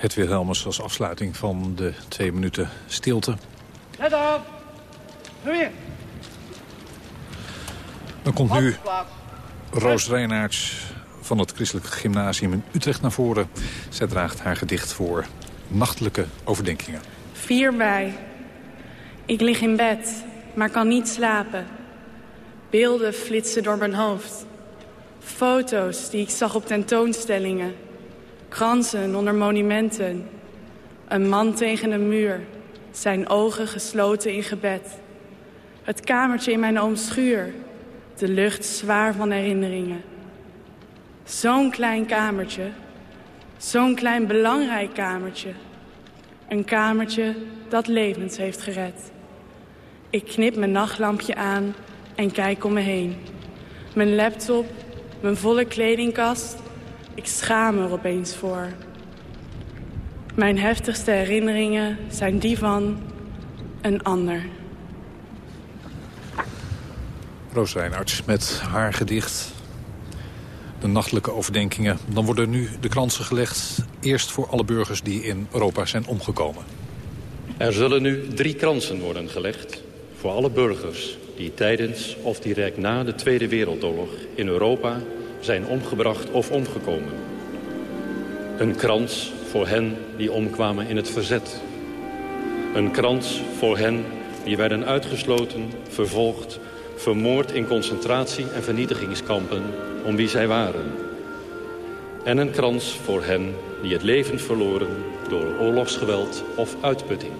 Het Wilhelmus als afsluiting van de twee minuten stilte. Let op! Weer! Dan komt nu Roos Reinaerts van het Christelijk Gymnasium in Utrecht naar voren. Zij draagt haar gedicht voor Nachtelijke Overdenkingen. 4 mei. Ik lig in bed, maar kan niet slapen. Beelden flitsen door mijn hoofd. Foto's die ik zag op tentoonstellingen. Kransen onder monumenten. Een man tegen een muur. Zijn ogen gesloten in gebed. Het kamertje in mijn ooms schuur. De lucht zwaar van herinneringen. Zo'n klein kamertje. Zo'n klein belangrijk kamertje. Een kamertje dat levens heeft gered. Ik knip mijn nachtlampje aan en kijk om me heen. Mijn laptop, mijn volle kledingkast. Ik schaam er opeens voor. Mijn heftigste herinneringen zijn die van een ander. Roos Reinarts met haar gedicht. De nachtelijke overdenkingen. Dan worden nu de kransen gelegd. Eerst voor alle burgers die in Europa zijn omgekomen. Er zullen nu drie kransen worden gelegd voor alle burgers die tijdens of direct na de Tweede Wereldoorlog in Europa zijn omgebracht of omgekomen. Een krans voor hen die omkwamen in het verzet. Een krans voor hen die werden uitgesloten, vervolgd, vermoord in concentratie- en vernietigingskampen om wie zij waren. En een krans voor hen die het leven verloren door oorlogsgeweld of uitputting.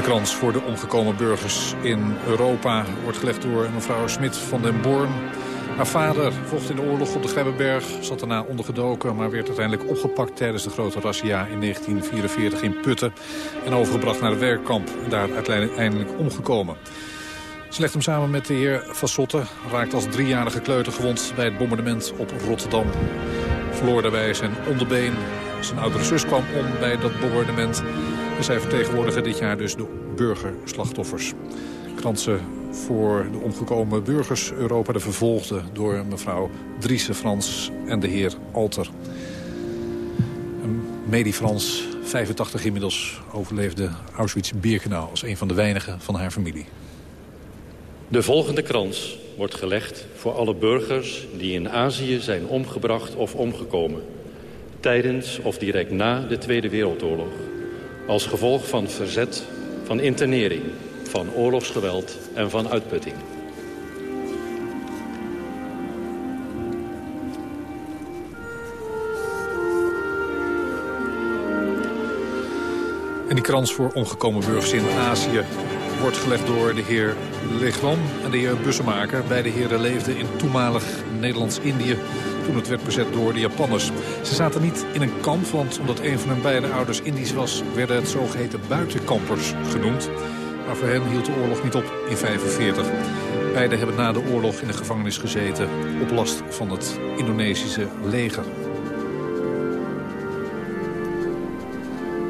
De krans voor de omgekomen burgers in Europa wordt gelegd door mevrouw Smit van den Born. Haar vader vocht in de oorlog op de Grebbeberg, zat daarna ondergedoken... maar werd uiteindelijk opgepakt tijdens de grote razzia in 1944 in Putten... en overgebracht naar het werkkamp daar uiteindelijk omgekomen. Ze legt hem samen met de heer Vassotte, raakt als driejarige kleuter gewond... bij het bombardement op Rotterdam. Verloor daarbij zijn onderbeen. Zijn oudere zus kwam om bij dat bombardement... En zij vertegenwoordigen dit jaar dus de burgerslachtoffers. Kransen voor de omgekomen burgers Europa de vervolgde... door mevrouw Driese Frans en de heer Alter. Medi Frans, 85 inmiddels, overleefde Auschwitz-Birkenau... als een van de weinigen van haar familie. De volgende krans wordt gelegd voor alle burgers... die in Azië zijn omgebracht of omgekomen... tijdens of direct na de Tweede Wereldoorlog als gevolg van verzet, van internering, van oorlogsgeweld en van uitputting. En die krans voor omgekomen burgers in Azië wordt gelegd door de heer Legwan en de heer Bussemaker. Beide heren leefden in toenmalig Nederlands-Indië toen het werd bezet door de Japanners. Ze zaten niet in een kamp, want omdat een van hun beide ouders Indisch was... werden het zogeheten buitenkampers genoemd. Maar voor hen hield de oorlog niet op in 1945. Beiden hebben na de oorlog in de gevangenis gezeten... op last van het Indonesische leger.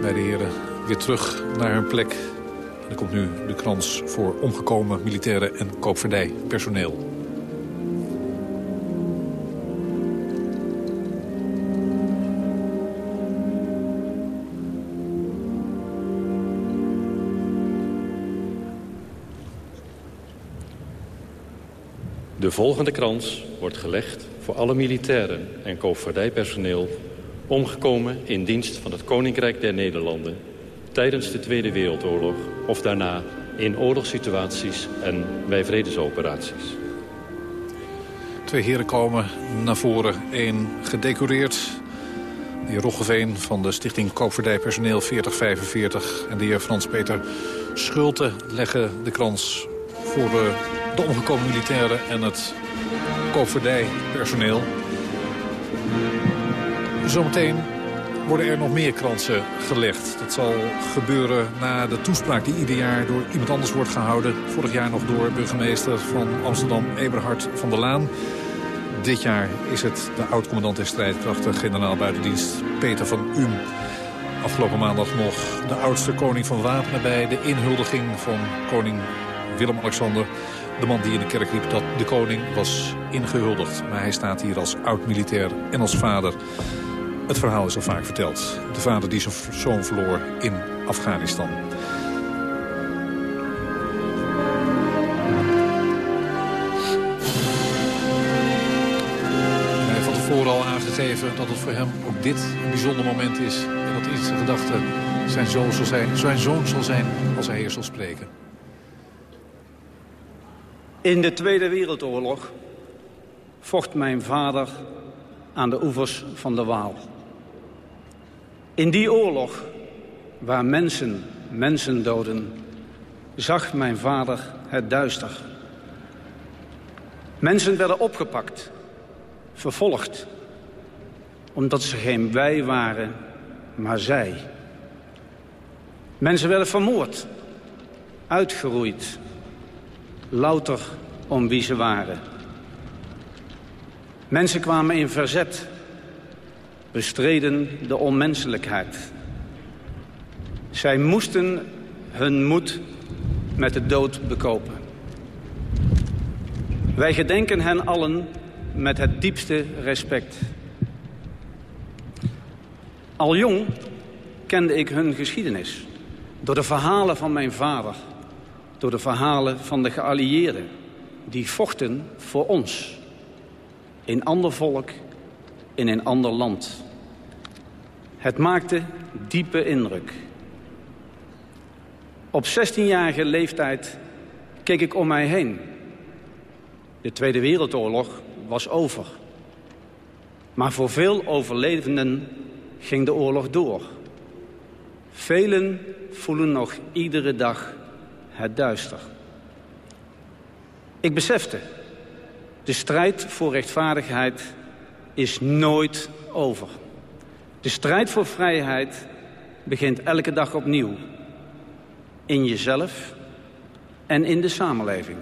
Beide heren weer terug naar hun plek. Er komt nu de krans voor omgekomen militairen en koopvaardijpersoneel. De volgende krans wordt gelegd voor alle militairen en koopvaardijpersoneel... omgekomen in dienst van het Koninkrijk der Nederlanden... tijdens de Tweede Wereldoorlog of daarna in oorlogssituaties en bij vredesoperaties. Twee heren komen naar voren. Eén gedecoreerd. De heer Roggeveen van de stichting Koopvaardijpersoneel 4045... en de heer Frans-Peter Schulte leggen de krans voor de de omgekomen militairen en het koopvaardijpersoneel. Zometeen worden er nog meer kransen gelegd. Dat zal gebeuren na de toespraak die ieder jaar door iemand anders wordt gehouden. Vorig jaar nog door burgemeester van Amsterdam, Eberhard van der Laan. Dit jaar is het de oud-commandant der strijdkrachten, generaal buitendienst Peter van Um. Afgelopen maandag nog de oudste koning van Wapenen bij de inhuldiging van koning Willem-Alexander. De man die in de kerk riep dat de koning was ingehuldigd. Maar hij staat hier als oud-militair en als vader. Het verhaal is al vaak verteld. De vader die zijn zoon verloor in Afghanistan. Hij van tevoren al aangegeven dat het voor hem ook dit een bijzonder moment is. En dat in zijn gedachten zijn, zoon zal zijn, zijn zoon zal zijn als hij hier zal spreken. In de Tweede Wereldoorlog vocht mijn vader aan de oevers van de Waal. In die oorlog, waar mensen mensen doden, zag mijn vader het duister. Mensen werden opgepakt, vervolgd, omdat ze geen wij waren, maar zij. Mensen werden vermoord, uitgeroeid, louter om wie ze waren. Mensen kwamen in verzet, bestreden de onmenselijkheid. Zij moesten hun moed met de dood bekopen. Wij gedenken hen allen met het diepste respect. Al jong kende ik hun geschiedenis. Door de verhalen van mijn vader. Door de verhalen van de geallieerden. Die vochten voor ons. In ander volk, in een ander land. Het maakte diepe indruk. Op 16-jarige leeftijd keek ik om mij heen. De Tweede Wereldoorlog was over. Maar voor veel overlevenden ging de oorlog door. Velen voelen nog iedere dag het duister. Ik besefte, de strijd voor rechtvaardigheid is nooit over. De strijd voor vrijheid begint elke dag opnieuw. In jezelf en in de samenleving.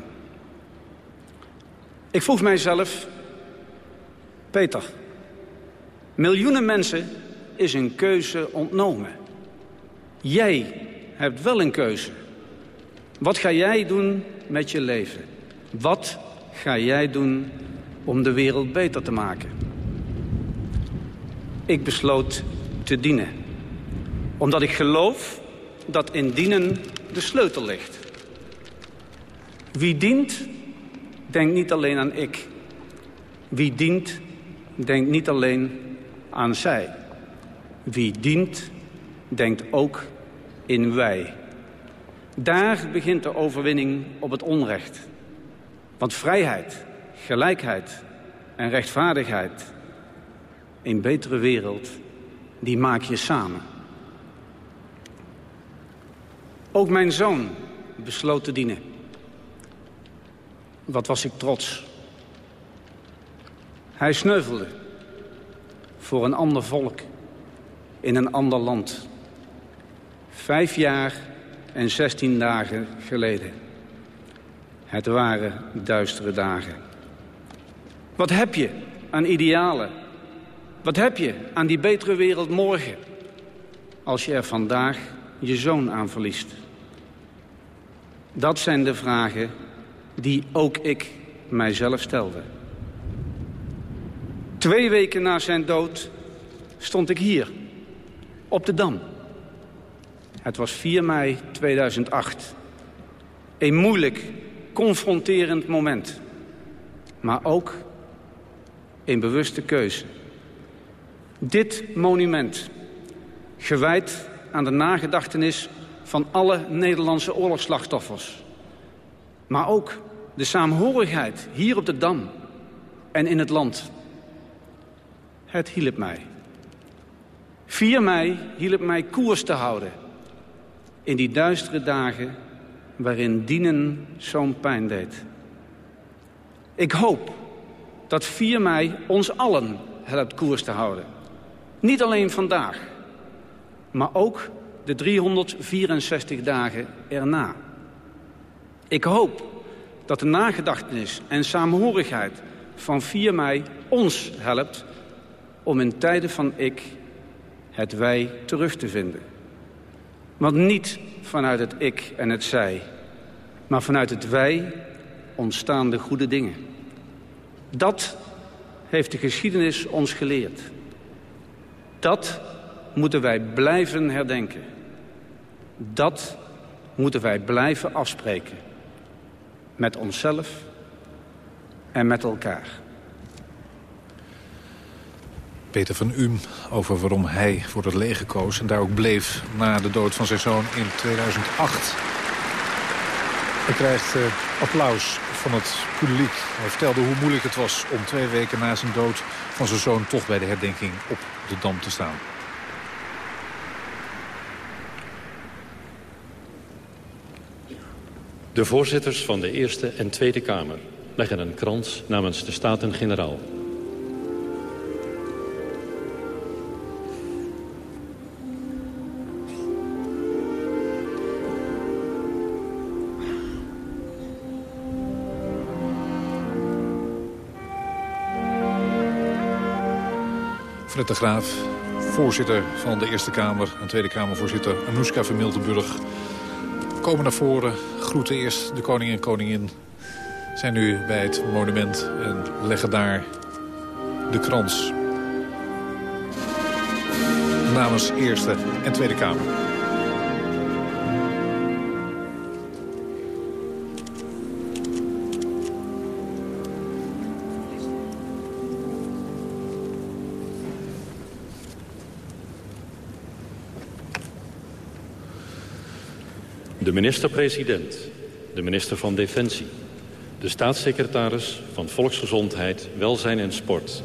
Ik vroeg mijzelf, Peter, miljoenen mensen is een keuze ontnomen. Jij hebt wel een keuze. Wat ga jij doen met je leven? Wat ga jij doen om de wereld beter te maken? Ik besloot te dienen. Omdat ik geloof dat in dienen de sleutel ligt. Wie dient, denkt niet alleen aan ik. Wie dient, denkt niet alleen aan zij. Wie dient, denkt ook in wij. Daar begint de overwinning op het onrecht. Want vrijheid, gelijkheid en rechtvaardigheid... een betere wereld, die maak je samen. Ook mijn zoon besloot te dienen. Wat was ik trots. Hij sneuvelde voor een ander volk in een ander land. Vijf jaar en zestien dagen geleden. Het waren duistere dagen. Wat heb je aan idealen? Wat heb je aan die betere wereld morgen? Als je er vandaag je zoon aan verliest. Dat zijn de vragen die ook ik mijzelf stelde. Twee weken na zijn dood stond ik hier, op de Dam. Het was 4 mei 2008. Een moeilijk, confronterend moment. Maar ook een bewuste keuze. Dit monument, gewijd aan de nagedachtenis van alle Nederlandse oorlogsslachtoffers. Maar ook de saamhorigheid hier op de Dam en in het land. Het hielp mij. 4 mei hielp mij koers te houden. In die duistere dagen waarin dienen zo'n pijn deed. Ik hoop dat 4 mei ons allen helpt koers te houden. Niet alleen vandaag, maar ook de 364 dagen erna. Ik hoop dat de nagedachtenis en saamhorigheid van 4 mei ons helpt om in tijden van ik het wij terug te vinden. Want niet vanuit het ik en het zij, maar vanuit het wij ontstaan de goede dingen. Dat heeft de geschiedenis ons geleerd. Dat moeten wij blijven herdenken. Dat moeten wij blijven afspreken. Met onszelf en met elkaar. Peter van Um over waarom hij voor het leger koos... en daar ook bleef na de dood van zijn zoon in 2008. Hij krijgt uh, applaus van het publiek. Hij vertelde hoe moeilijk het was om twee weken na zijn dood... van zijn zoon toch bij de herdenking op de Dam te staan. De voorzitters van de Eerste en Tweede Kamer leggen een krans namens de Staten-Generaal. De Graaf, voorzitter van de Eerste Kamer... en Tweede Kamervoorzitter Anouska van Miltenburg... komen naar voren, groeten eerst de koning en koningin... zijn nu bij het monument en leggen daar de krans... namens Eerste en Tweede Kamer. Minister-president, de minister van Defensie... de staatssecretaris van Volksgezondheid, Welzijn en Sport...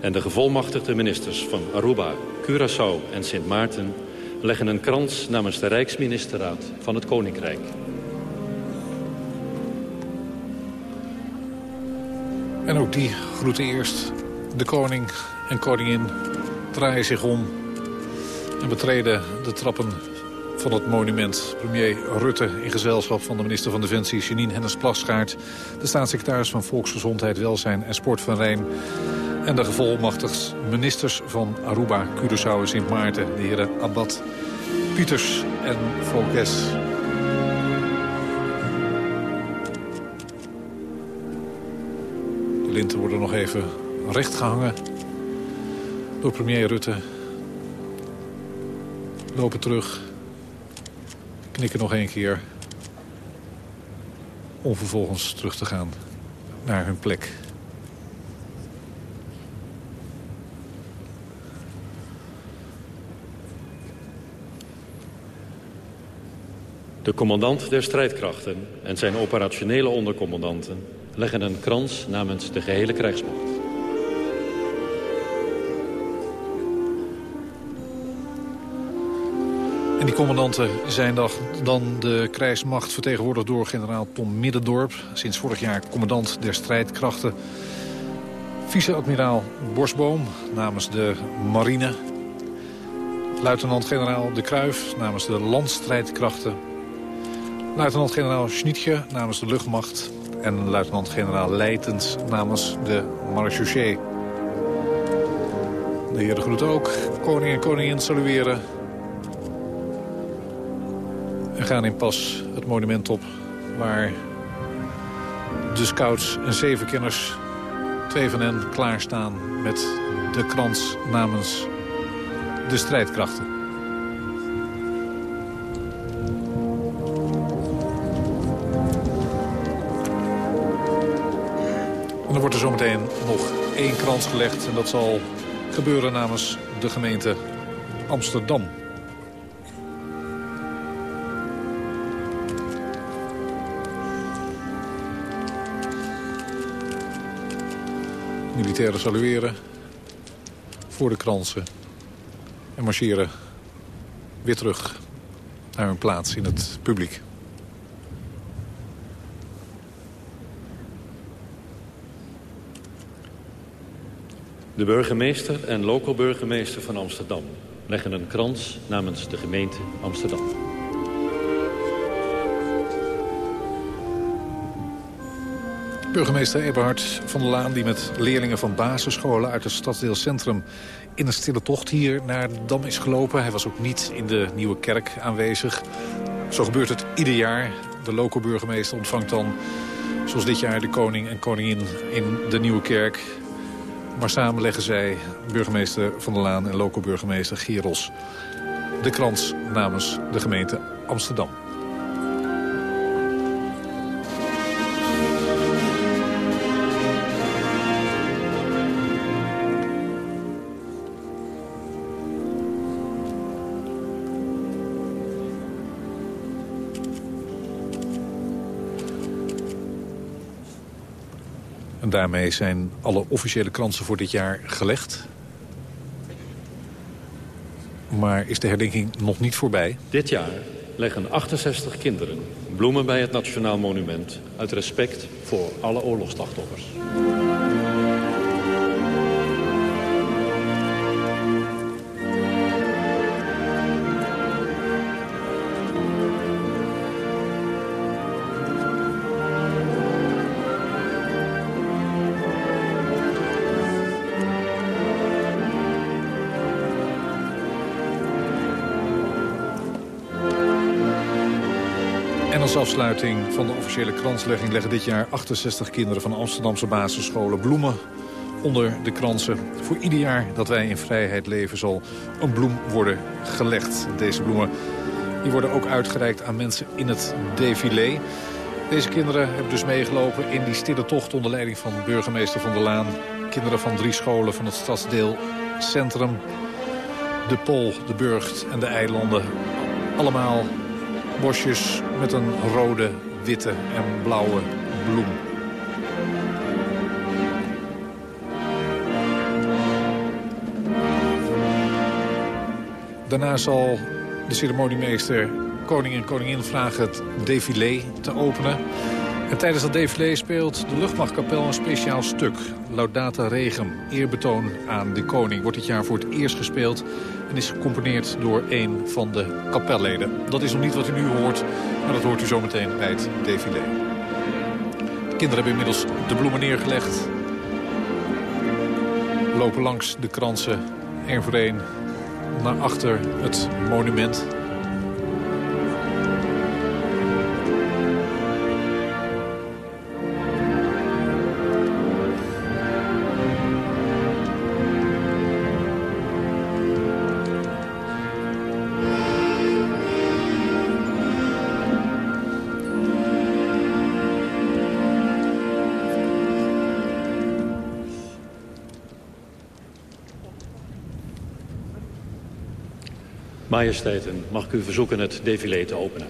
en de gevolmachtigde ministers van Aruba, Curaçao en Sint Maarten... leggen een krans namens de Rijksministerraad van het Koninkrijk. En ook die groeten eerst de koning en koningin draaien zich om... en betreden de trappen van het monument. Premier Rutte in gezelschap van de minister van Defensie Janine Hennis-Plasgaard... de staatssecretaris van Volksgezondheid, Welzijn en Sport van Rijn... en de gevolmachtigd ministers van Aruba, Curaçao en Sint Maarten... de heren Abad, Pieters en Volkes. De linten worden nog even recht gehangen door premier Rutte. Lopen terug knikken nog één keer. Om vervolgens terug te gaan naar hun plek. De commandant der strijdkrachten en zijn operationele ondercommandanten... leggen een krans namens de gehele krijgsmacht. En die commandanten zijn dan de krijgsmacht vertegenwoordigd door generaal Tom Middendorp. Sinds vorig jaar commandant der strijdkrachten. Vice-admiraal Borsboom namens de marine. Luitenant-generaal De Kruif namens de landstrijdkrachten. Luitenant-generaal Schnitje namens de luchtmacht. En luitenant-generaal Leitens namens de marechaussee. De heren groeten ook. Koning en koningin salueren gaan in pas het monument op waar de scouts en zevenkenners, twee van hen, klaarstaan met de krans namens de strijdkrachten. En dan wordt er zometeen nog één krans gelegd en dat zal gebeuren namens de gemeente Amsterdam. Militairen salueren voor de kransen en marcheren weer terug naar hun plaats in het publiek. De burgemeester en local burgemeester van Amsterdam leggen een krans namens de gemeente Amsterdam. Burgemeester Eberhard van der Laan... die met leerlingen van basisscholen uit het stadsdeelcentrum... in een stille tocht hier naar Dam is gelopen. Hij was ook niet in de Nieuwe Kerk aanwezig. Zo gebeurt het ieder jaar. De lokale burgemeester ontvangt dan, zoals dit jaar... de koning en koningin in de Nieuwe Kerk. Maar samen leggen zij, burgemeester van der Laan en lokale burgemeester Geros... de krans namens de gemeente Amsterdam. Daarmee zijn alle officiële kransen voor dit jaar gelegd. Maar is de herdenking nog niet voorbij? Dit jaar leggen 68 kinderen bloemen bij het Nationaal Monument... uit respect voor alle oorlogsslachtoffers. Afsluiting van de officiële kranslegging leggen dit jaar 68 kinderen van Amsterdamse basisscholen bloemen onder de kransen. Voor ieder jaar dat wij in vrijheid leven zal een bloem worden gelegd. Deze bloemen die worden ook uitgereikt aan mensen in het défilé. Deze kinderen hebben dus meegelopen in die stille tocht onder leiding van burgemeester Van der Laan. Kinderen van drie scholen van het stadsdeel Centrum, de Pol, de Burgt en de Eilanden. Allemaal bosjes met een rode, witte en blauwe bloem. Daarna zal de ceremoniemeester koning en koningin vragen het défilé te openen. En tijdens dat défilé speelt de luchtmachtkapel een speciaal stuk. Laudata Regem, eerbetoon aan de koning, wordt dit jaar voor het eerst gespeeld... en is gecomponeerd door een van de kapelleden. Dat is nog niet wat u nu hoort, maar dat hoort u zometeen bij het défilé. De kinderen hebben inmiddels de bloemen neergelegd. Lopen langs de kransen, één voor naar achter het monument... Majesteiten, mag ik u verzoeken het défilé te openen?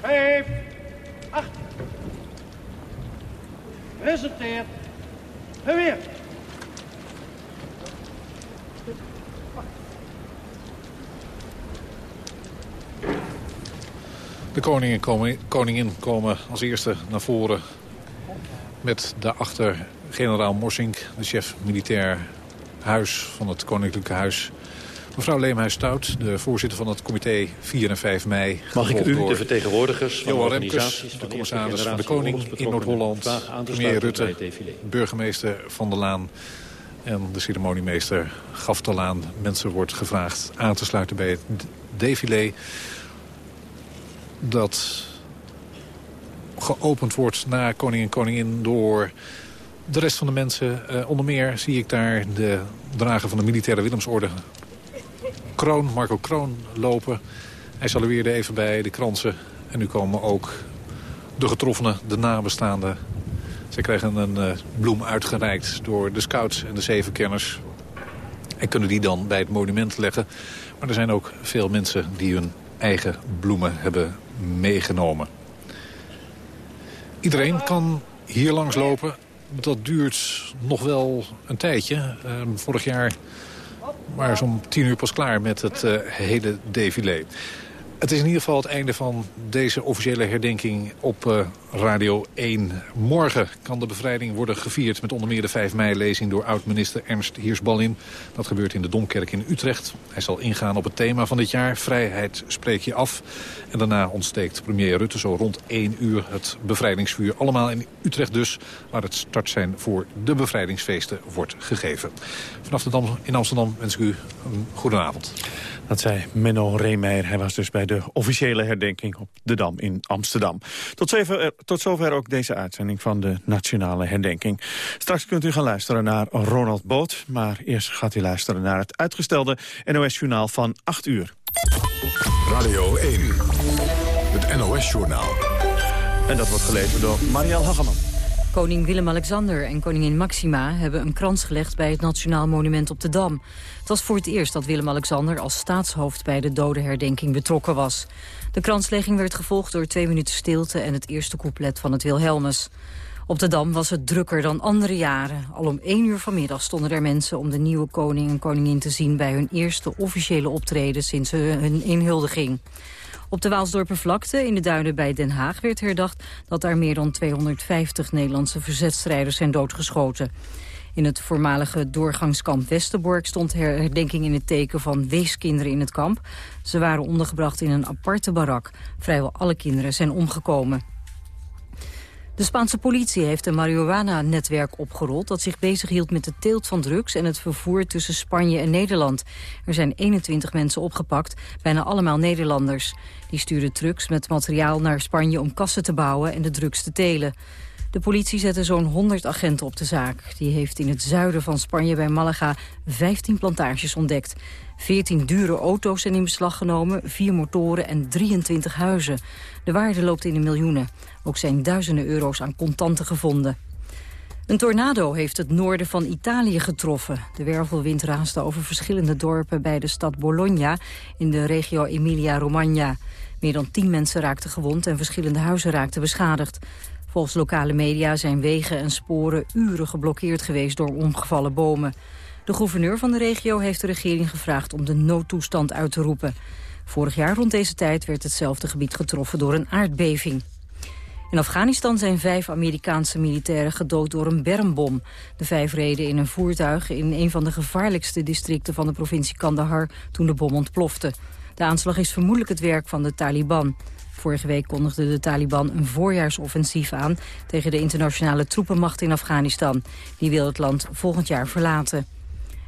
Vijf, acht. Presenteer. Geweer. De koning en koningin komen als eerste naar voren met daarachter generaal Morsink, de chef militair huis van het Koninklijke Huis Mevrouw Leemhuis-Stout, de voorzitter van het comité 4 en 5 mei. Mag ik u, de vertegenwoordigers van de organisaties... Remkes, de commissaris van de Koning in Noord-Holland... premier Rutte, burgemeester Van der Laan... en de ceremoniemeester gaf de Laan. Mensen wordt gevraagd aan te sluiten bij het défilé... dat geopend wordt na koning en koningin door de rest van de mensen. Uh, onder meer zie ik daar de drager van de militaire Willemsorde Kroon, Marco Kroon lopen. Hij salueerde even bij de kransen. En nu komen ook de getroffenen, de nabestaanden. Zij krijgen een uh, bloem uitgereikt door de scouts en de zevenkenners. En kunnen die dan bij het monument leggen. Maar er zijn ook veel mensen die hun eigen bloemen hebben meegenomen. Iedereen kan hier langs lopen. Dat duurt nog wel een tijdje. Uh, vorig jaar maar is om tien uur pas klaar met het uh, hele défilé. Het is in ieder geval het einde van deze officiële herdenking op uh, Radio 1. Morgen kan de bevrijding worden gevierd met onder meer de 5 mei-lezing door oud-minister Ernst Hiersballin. Dat gebeurt in de Domkerk in Utrecht. Hij zal ingaan op het thema van dit jaar, vrijheid spreek je af. En daarna ontsteekt premier Rutte zo rond 1 uur het bevrijdingsvuur. Allemaal in Utrecht dus, waar het startsein voor de bevrijdingsfeesten wordt gegeven. Vanaf de Dam in Amsterdam wens ik u een goede avond. Dat zei Menno Reemeijer. Hij was dus bij de officiële herdenking op de Dam in Amsterdam. Tot zover, eh, tot zover ook deze uitzending van de Nationale Herdenking. Straks kunt u gaan luisteren naar Ronald Boot. Maar eerst gaat u luisteren naar het uitgestelde NOS-journaal van 8 uur. Radio 1, het NOS-journaal. En dat wordt gelezen door Marielle Hageman. Koning Willem-Alexander en koningin Maxima hebben een krans gelegd bij het Nationaal Monument op de Dam. Het was voor het eerst dat Willem-Alexander als staatshoofd bij de dodenherdenking betrokken was. De kranslegging werd gevolgd door twee minuten stilte en het eerste couplet van het Wilhelmus. Op de Dam was het drukker dan andere jaren. Al om één uur vanmiddag stonden er mensen om de nieuwe koning en koningin te zien... bij hun eerste officiële optreden sinds hun inhuldiging. Op de Waalsdorpervlakte in de duinen bij Den Haag werd herdacht... dat daar meer dan 250 Nederlandse verzetstrijders zijn doodgeschoten. In het voormalige doorgangskamp Westerbork stond herdenking in het teken van weeskinderen in het kamp. Ze waren ondergebracht in een aparte barak. Vrijwel alle kinderen zijn omgekomen. De Spaanse politie heeft een marihuana-netwerk opgerold... dat zich bezighield met de teelt van drugs en het vervoer tussen Spanje en Nederland. Er zijn 21 mensen opgepakt, bijna allemaal Nederlanders. Die stuurden drugs met materiaal naar Spanje om kassen te bouwen en de drugs te telen. De politie zette zo'n 100 agenten op de zaak. Die heeft in het zuiden van Spanje bij Malaga 15 plantages ontdekt. 14 dure auto's zijn in beslag genomen, 4 motoren en 23 huizen. De waarde loopt in de miljoenen. Ook zijn duizenden euro's aan contanten gevonden. Een tornado heeft het noorden van Italië getroffen. De wervelwind raasde over verschillende dorpen bij de stad Bologna... in de regio Emilia-Romagna. Meer dan tien mensen raakten gewond en verschillende huizen raakten beschadigd. Volgens lokale media zijn wegen en sporen uren geblokkeerd geweest door omgevallen bomen. De gouverneur van de regio heeft de regering gevraagd om de noodtoestand uit te roepen. Vorig jaar rond deze tijd werd hetzelfde gebied getroffen door een aardbeving. In Afghanistan zijn vijf Amerikaanse militairen gedood door een bermbom. De vijf reden in een voertuig in een van de gevaarlijkste districten van de provincie Kandahar toen de bom ontplofte. De aanslag is vermoedelijk het werk van de Taliban. Vorige week kondigde de Taliban een voorjaarsoffensief aan... tegen de internationale troepenmacht in Afghanistan. Die wil het land volgend jaar verlaten.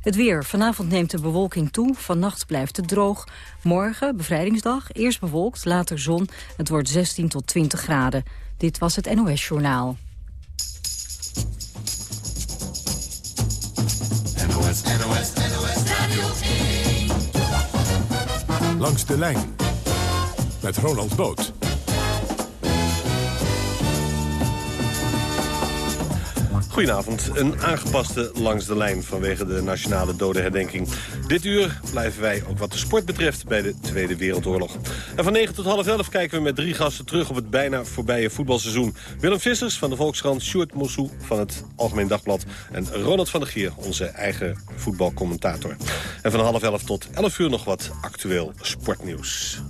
Het weer. Vanavond neemt de bewolking toe. Vannacht blijft het droog. Morgen, bevrijdingsdag, eerst bewolkt, later zon. Het wordt 16 tot 20 graden. Dit was het NOS Journaal. NOS, NOS, NOS Radio Langs de lijn met Ronald Boot. Goedenavond. Een aangepaste langs de lijn vanwege de nationale dodenherdenking. Dit uur blijven wij ook wat de sport betreft bij de Tweede Wereldoorlog. En van 9 tot half 11 kijken we met drie gasten terug op het bijna voorbije voetbalseizoen. Willem Vissers van de Volkskrant, Sjoerd Mossou van het Algemeen Dagblad... en Ronald van der Gier, onze eigen voetbalcommentator. En van half 11 tot 11 uur nog wat actueel sportnieuws.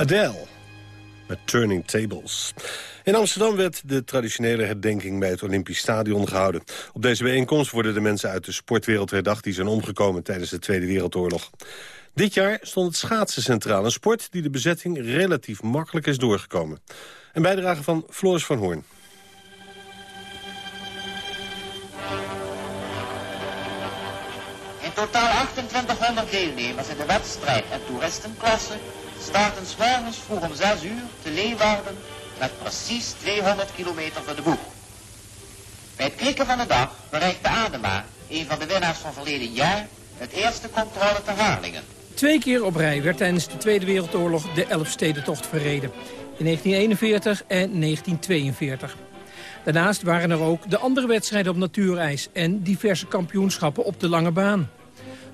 Adele met Turning Tables. In Amsterdam werd de traditionele herdenking bij het Olympisch Stadion gehouden. Op deze bijeenkomst worden de mensen uit de sportwereld herdacht... die zijn omgekomen tijdens de Tweede Wereldoorlog. Dit jaar stond het schaatsen centraal, een sport die de bezetting relatief makkelijk is doorgekomen. Een bijdrage van Floris van Hoorn. In totaal 2800 deelnemers in de wedstrijd en toeristenklasse starten 's morgens vroeg om 6 uur te Leeuwarden met precies 200 kilometer voor de boeg. Bij het klikken van de dag bereikte Adema, een van de winnaars van verleden jaar, het eerste controle te Harlingen. Twee keer op rij werd tijdens de Tweede Wereldoorlog de Elfstedentocht verreden. In 1941 en 1942. Daarnaast waren er ook de andere wedstrijden op natuurijs... en diverse kampioenschappen op de lange baan.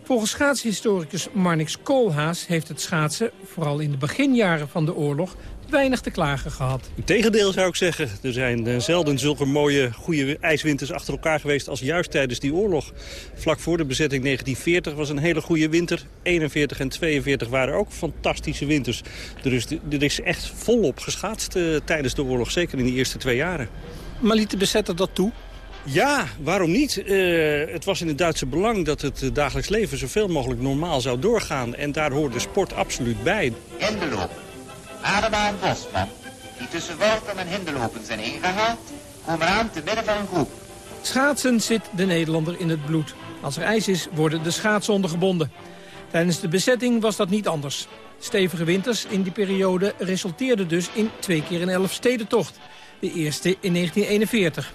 Volgens schaatshistoricus Marnix Koolhaas heeft het schaatsen... vooral in de beginjaren van de oorlog weinig te klagen gehad. Integendeel zou ik zeggen. Er zijn eh, zelden zulke mooie, goede ijswinters achter elkaar geweest... als juist tijdens die oorlog. Vlak voor de bezetting 1940 was een hele goede winter. 41 en 42 waren ook fantastische winters. Dus er is echt volop geschaatst eh, tijdens de oorlog. Zeker in die eerste twee jaren. Maar liet de bezetter dat toe? Ja, waarom niet? Eh, het was in het Duitse belang dat het eh, dagelijks leven zoveel mogelijk normaal zou doorgaan. En daar hoorde sport absoluut bij. Hindelopen. Adema en Bosman, die tussen Workum en Hindelopen zijn ingehaald, komen aan te midden van een groep. Schaatsen zit de Nederlander in het bloed. Als er ijs is, worden de schaatsen ondergebonden. Tijdens de bezetting was dat niet anders. Stevige winters in die periode resulteerden dus in twee keer een elfstedentocht. De eerste in 1941.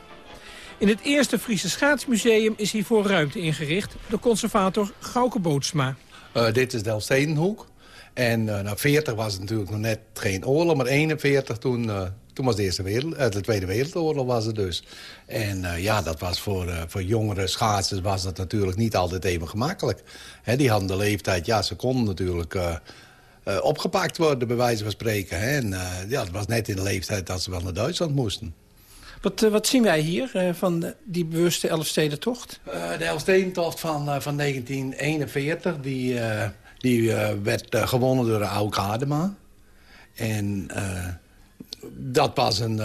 In het eerste Friese schaatsmuseum is hiervoor ruimte ingericht... door conservator Gauke Bootsma. Uh, dit is de Elfstedenhoek. En uh, nou, 40 was het natuurlijk nog net geen oorlog, maar 41 toen, uh, toen was de, eerste wereld, de Tweede Wereldoorlog was het dus. En ja, dat was voor, voor jongere schaatsers was dat natuurlijk niet altijd even gemakkelijk. Die hadden de leeftijd, ja, ze konden natuurlijk opgepakt worden, bij wijze van spreken. Hè. En ja, het was net in de leeftijd dat ze wel naar Duitsland moesten. Wat, wat zien wij hier van die bewuste Elfstedentocht? de Elfstedentocht van, van 1941, die... Die uh, werd uh, gewonnen door Auke Adema. En uh, dat was een,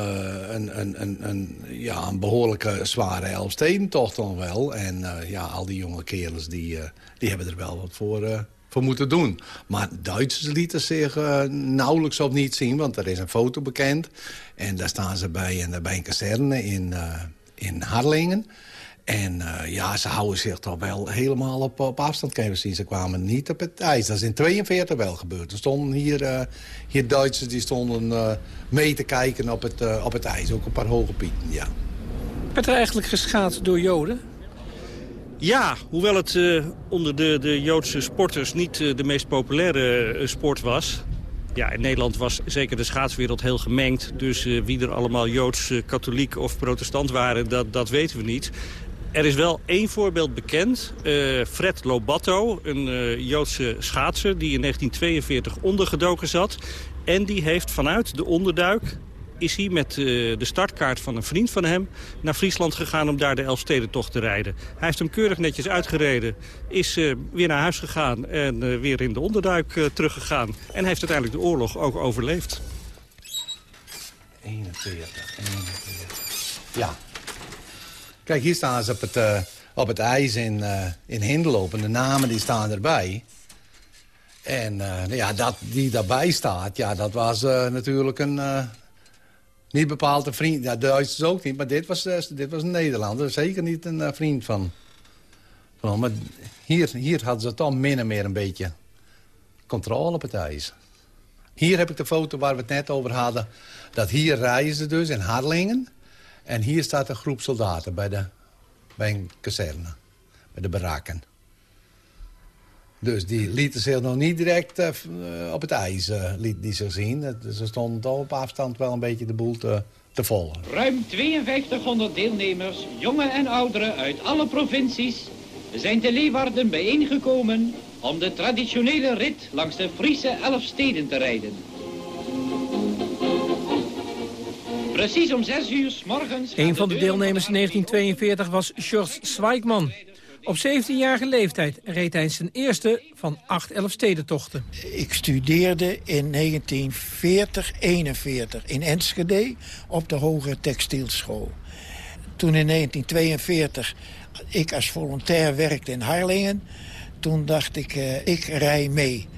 een, een, een, een, ja, een behoorlijke zware Elfstedentocht dan wel. En ja, al die jonge kerels die, die hebben er wel wat voor, voor moeten doen. Maar Duitsers lieten zich eh, nauwelijks op niet zien, want er is een foto bekend. En daar staan ze bij een, bij een kazerne in, eh, in Harlingen. En eh, ja, ze houden zich toch wel helemaal op, op afstand, zien. Ze kwamen niet op het ijs. Dat is in 42 wel gebeurd. Er stonden hier, hier Duitsers die stonden mee te kijken op het, op het ijs. Ook een paar hoge pieten, ja. Werd er eigenlijk geschaatst door Joden? Ja, hoewel het eh, onder de, de Joodse sporters niet eh, de meest populaire eh, sport was. Ja, in Nederland was zeker de schaatswereld heel gemengd. Dus wie er allemaal Joods, katholiek of protestant waren, dat, dat weten we niet. Er is wel één voorbeeld bekend. Fred Lobato, een Joodse schaatser die in 1942 ondergedoken zat. En die heeft vanuit de onderduik is hij met eh, de startkaart van een vriend van hem naar Friesland gegaan om daar de Elfstedentocht te rijden. Hij heeft hem keurig netjes uitgereden, is eh, weer naar huis gegaan en eh, weer in de onderduik teruggegaan. En heeft uiteindelijk de oorlog ook overleefd. 41, 41. Ja. Kijk, hier staan ze op het, op het ijs in, eh in Hindelop. En de namen die staan erbij. En ja, dat, die daarbij staat, ja, dat was natuurlijk een... niet bepaald een vriend. Ja, Duitsers ook niet, maar dit was, eh, dit was een Nederlander. Zeker niet een eh, vriend van. Maar hier, hier hadden ze toch min en meer een beetje controle op het ijs. Hier heb ik de foto waar we het net over hadden. Dat hier rijden ze dus in Harlingen. En hier staat een groep soldaten bij, de, bij een kazerne. Bij de barakken. Dus die lieten zich nog niet direct eh, eh, op het ijs eh, liet die zich zien. Ze stonden toch op afstand wel een beetje de boel te, te volgen. Ruim 5200 deelnemers, jonge en ouderen uit alle provincies, zijn te Leeuwarden bijeengekomen om de traditionele rit langs de Friese elf steden te rijden. Precies om 6 uur 's morgens... Een van de deelnemers in 1942 was Sjors Zwijkman. Op 17-jarige leeftijd reed hij zijn eerste van acht Elfstedentochten. Ik studeerde in 1940, 41 in Enschede op de Hogere Textielschool. Toen in 1942 ik als volontair werkte in Harlingen... toen dacht ik, eh, ik rij mee.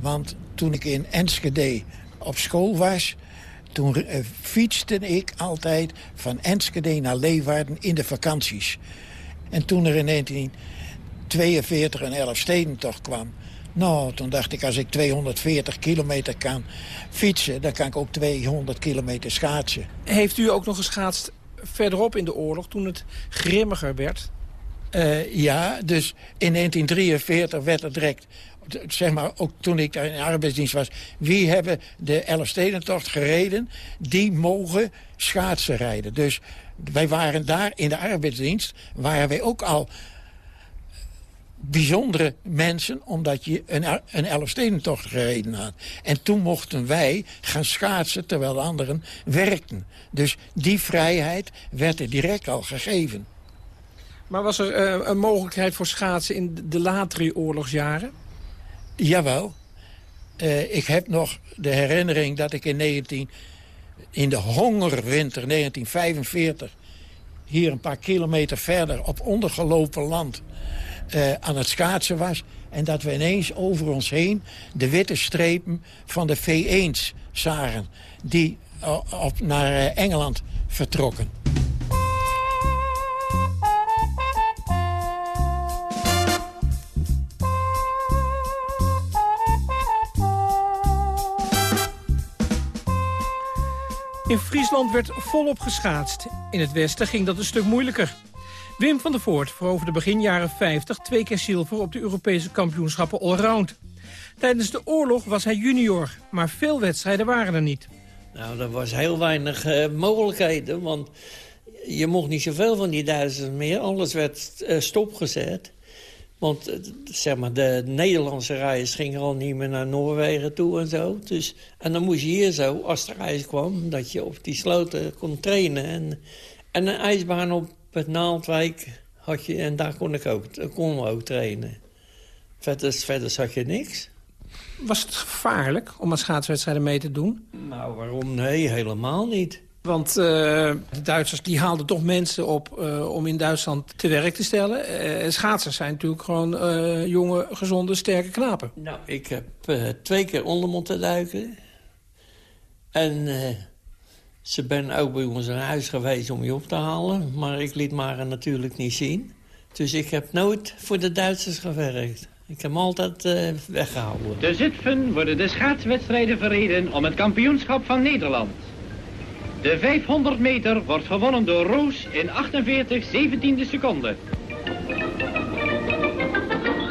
Want toen ik in Enschede op school was... toen eh, fietste ik altijd van Enschede naar Leeuwarden in de vakanties. En toen er in 1942 een Elfstedentocht kwam... Nou, toen dacht ik, als ik 240 kilometer kan fietsen... dan kan ik ook 200 kilometer schaatsen. Heeft u ook nog geschaatst verderop in de oorlog toen het grimmiger werd? Eh, ja, dus in 1943 werd er direct... zeg maar, ook toen ik daar in de arbeidsdienst was... wie hebben de Elfstedentocht gereden? Die mogen schaatsen rijden. Dus wij waren daar in de arbeidsdienst... waren wij ook al bijzondere mensen... omdat je een, een Elfstedentocht gereden had. En toen mochten wij gaan schaatsen terwijl de anderen werkten. Dus die vrijheid werd er direct al gegeven. Maar was er eh, een mogelijkheid voor schaatsen in de latere oorlogsjaren? Jawel. Eh, ik heb nog de herinnering dat ik in, 19, in de hongerwinter 1945... hier een paar kilometer verder op ondergelopen land eh, aan het schaatsen was... en dat we ineens over ons heen de witte strepen van de V1's zagen... die eh, op, naar eh, Engeland vertrokken. In Friesland werd volop geschaatst. In het westen ging dat een stuk moeilijker. Wim van der Voort veroverde begin jaren 50 twee keer zilver op de Europese kampioenschappen allround. Tijdens de oorlog was hij junior, maar veel wedstrijden waren er niet. Nou, er was heel weinig eh, mogelijkheden, want je mocht niet zoveel van die Duitsers meer. Alles werd eh, stopgezet. Want eh, zeg maar, de Nederlandse reis ging al niet meer naar Noorwegen toe en zo. Dus, en dan moest je hier zo, als de reis kwam, dat je op die sloten kon trainen. En, en een ijsbaan op het Naaldwijk had je, en daar kon ik ook, konden we ook trainen. Verder, verder zag je niks. Was het gevaarlijk om aan schaatswedstrijden mee te doen? Nou, waarom? Nee, helemaal niet. Want uh, de Duitsers die haalden toch mensen op uh, om in Duitsland te werk te stellen. Uh, schaatsers zijn natuurlijk gewoon jonge, gezonde, sterke knapen. Nou, ik heb twee keer onder moeten duiken. En ze ben ook bij ons in huis geweest om je op te halen. Maar ik liet Mara natuurlijk niet zien. Dus ik heb nooit voor de Duitsers gewerkt. Ik heb hem altijd uh, weggehouden. De Zutphen worden de schaatswedstrijden verreden om het kampioenschap van Nederland. De 500 meter wordt gewonnen door Roos in 48 17e seconden.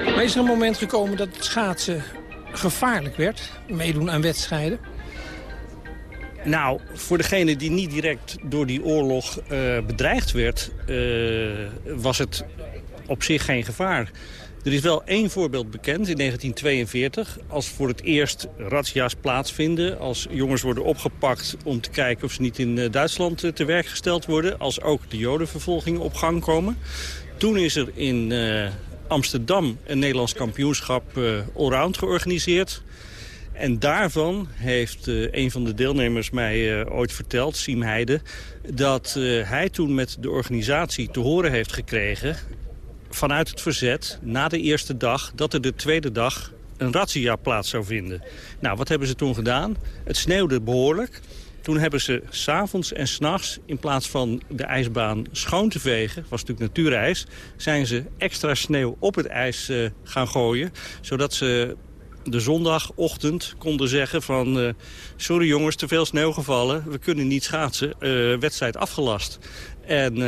Maar is er een moment gekomen dat het schaatsen gevaarlijk werd? Meedoen aan wedstrijden? Nou, voor degene die niet direct door die oorlog uh, bedreigd werd... Uh, was het op zich geen gevaar. Er is wel één voorbeeld bekend in 1942. Als voor het eerst razzia's plaatsvinden. Als jongens worden opgepakt om te kijken of ze niet in Duitsland te werk gesteld worden. Als ook de jodenvervolgingen op gang komen. Toen is er in uh, Amsterdam een Nederlands kampioenschap allround georganiseerd. En daarvan heeft een van de deelnemers mij ooit verteld, Siem Heide... dat hij toen met de organisatie te horen heeft gekregen vanuit het verzet na de eerste dag... dat er de tweede dag een razzia plaats zou vinden. Nou, wat hebben ze toen gedaan? Het sneeuwde behoorlijk. Toen hebben ze s'avonds en s'nachts, in plaats van de ijsbaan schoon te vegen... was natuurlijk natuurijs, zijn ze extra sneeuw op het ijs uh, gaan gooien... zodat ze de zondagochtend konden zeggen van... Uh, sorry jongens, te veel sneeuw gevallen, we kunnen niet schaatsen, uh, wedstrijd afgelast. En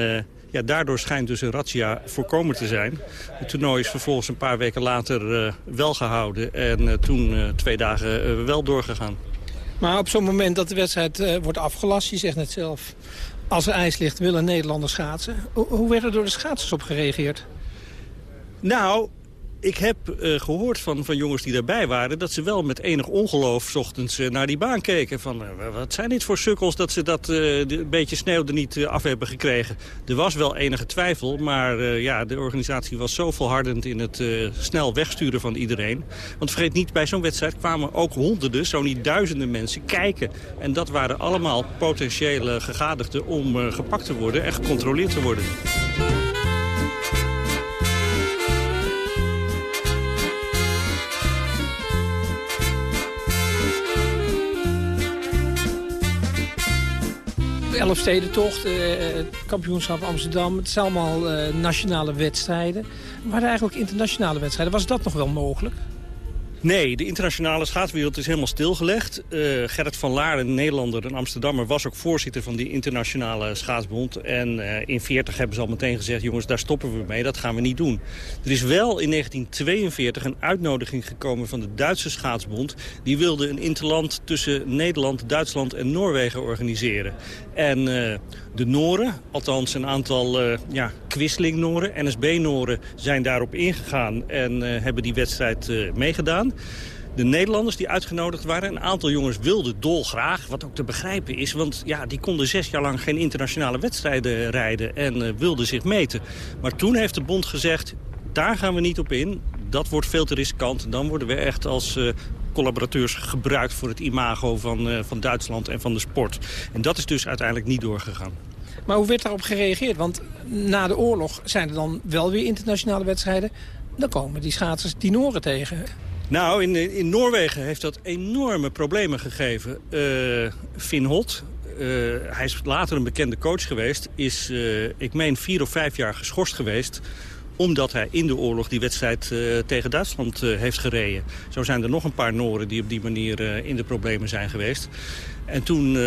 ja, daardoor schijnt dus een razzia voorkomen te zijn. Het toernooi is vervolgens een paar weken later uh, wel gehouden. En uh, toen uh, twee dagen wel doorgegaan. Maar op zo'n moment dat de wedstrijd wordt afgelast, je zegt net zelf... als er ijs ligt, willen Nederlanders schaatsen. Hoe, hoe werd er door de schaatsers op gereageerd? Nou, ik heb uh, gehoord van, van jongens die daarbij waren... dat ze wel met enig ongeloof ochtends uh, naar die baan keken. Van, uh, wat zijn dit voor sukkels dat ze dat een beetje sneeuw er niet af hebben gekregen. Er was wel enige twijfel, maar ja, de organisatie was zo volhardend... in het snel wegsturen van iedereen. Want vergeet niet, bij zo'n wedstrijd kwamen ook honderden, zo niet duizenden mensen kijken. En dat waren allemaal potentiële gegadigden om gepakt te worden en gecontroleerd te worden. Elfstedentocht, het kampioenschap Amsterdam. Het zijn allemaal uh, nationale wedstrijden. Waren eigenlijk internationale wedstrijden. Was dat nog wel mogelijk? Nee, de internationale schaatswereld is helemaal stilgelegd. Uh, Gerrit van Laar, een Nederlander, een Amsterdammer... was ook voorzitter van die internationale schaatsbond. En uh, in 40 hebben ze al meteen gezegd... jongens, daar stoppen we mee, dat gaan we niet doen. Er is wel in 1942 een uitnodiging gekomen van de Duitse schaatsbond. Die wilde een interland tussen Nederland, Duitsland en Noorwegen organiseren. En uh, de Noren, althans een aantal ja, Quisling-Noren, NSB-Noren... zijn daarop ingegaan en hebben die wedstrijd meegedaan. De Nederlanders die uitgenodigd waren, een aantal jongens wilden dolgraag, wat ook te begrijpen is. Want ja, die konden zes jaar lang geen internationale wedstrijden rijden en uh, wilden zich meten. Maar toen heeft de bond gezegd, daar gaan we niet op in. Dat wordt veel te riskant. Dan worden we echt als uh, collaborateurs gebruikt voor het imago van, uh, van Duitsland en van de sport. En dat is dus uiteindelijk niet doorgegaan. Maar hoe werd daarop gereageerd? Want na de oorlog zijn er dan wel weer internationale wedstrijden. Dan komen die schaatsers die Noren tegen. Nou, in, in Noorwegen heeft dat enorme problemen gegeven. Uh, Finn Hot, uh, hij is later een bekende coach geweest... is, uh, ik meen, vier of vijf jaar geschorst geweest omdat hij in de oorlog die wedstrijd uh, tegen Duitsland uh, heeft gereden. Zo zijn er nog een paar Noren die op die manier uh, in de problemen zijn geweest. En toen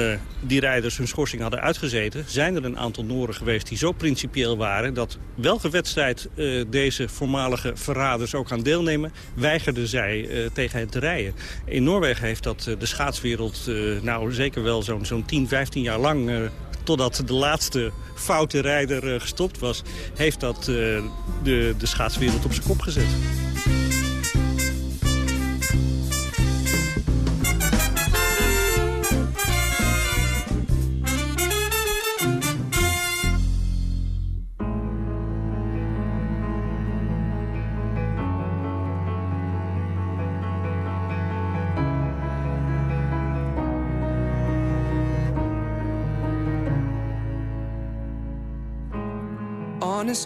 die rijders hun schorsing hadden uitgezeten... zijn er een aantal Noren geweest die zo principieel waren... dat welke wedstrijd deze voormalige verraders ook aan deelnemen... weigerden zij tegen hen te rijden. In Noorwegen heeft dat de schaatswereld nou zeker wel zo'n zo'n 10, 15 jaar lang totdat de laatste foute rijder uh, gestopt was... heeft dat uh, de, de schaatswereld op zijn kop gezet.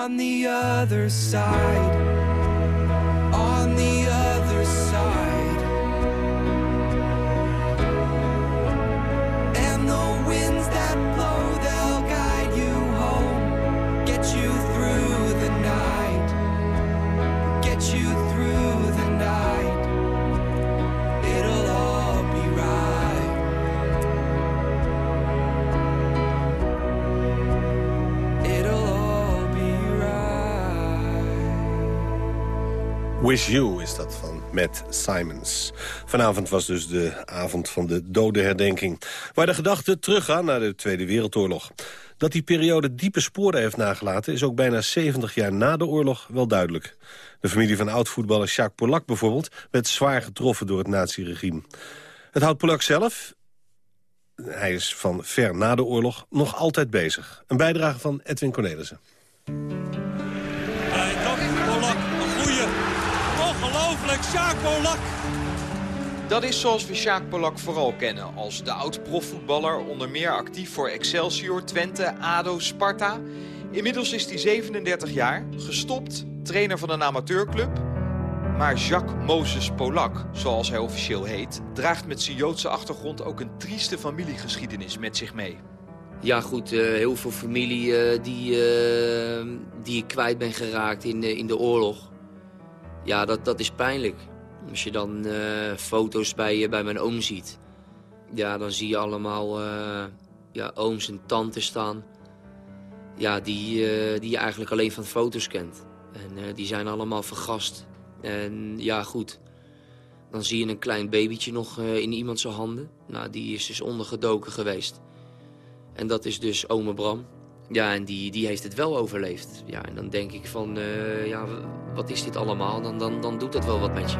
On the other side. Wish You is dat van Matt Simons. Vanavond was dus de avond van de dodenherdenking... waar de gedachten teruggaan naar de Tweede Wereldoorlog. Dat die periode diepe sporen heeft nagelaten... is ook bijna 70 jaar na de oorlog wel duidelijk. De familie van oud-voetballer Jacques Polak bijvoorbeeld... werd zwaar getroffen door het naziregime. Het houdt Polak zelf... Hij is van ver na de oorlog nog altijd bezig. Een bijdrage van Edwin Cornelissen. Sjaak Polak. Dat is zoals we Sjaak Polak vooral kennen als de oud-profvoetballer... onder meer actief voor Excelsior, Twente, ADO, Sparta. Inmiddels is hij 37 jaar, gestopt, trainer van een amateurclub... Maar Jacques Moses Polak, zoals hij officieel heet... draagt met zijn Joodse achtergrond ook een trieste familiegeschiedenis met zich mee. Ja, goed, eh, heel veel familie eh, die, eh, die ik kwijt ben geraakt in, de- in de oorlog. Ja, dat, dat is pijnlijk. Als je dan eh, foto's bij, bij mijn oom ziet... ja, dan zie je allemaal eh, ja, ooms en tantes staan... Ja, die, eh, die je eigenlijk alleen van foto's kent. En die zijn allemaal vergast. En ja, goed. Dan zie je een klein babytje nog in iemand zijn handen. Nou, die is dus ondergedoken geweest. En dat is dus ome Bram. Ja, en die, die heeft het wel overleefd. Ja, en dan denk ik van, eh, ja, wat is dit allemaal? Dan, dan, dan doet dat wel wat met je.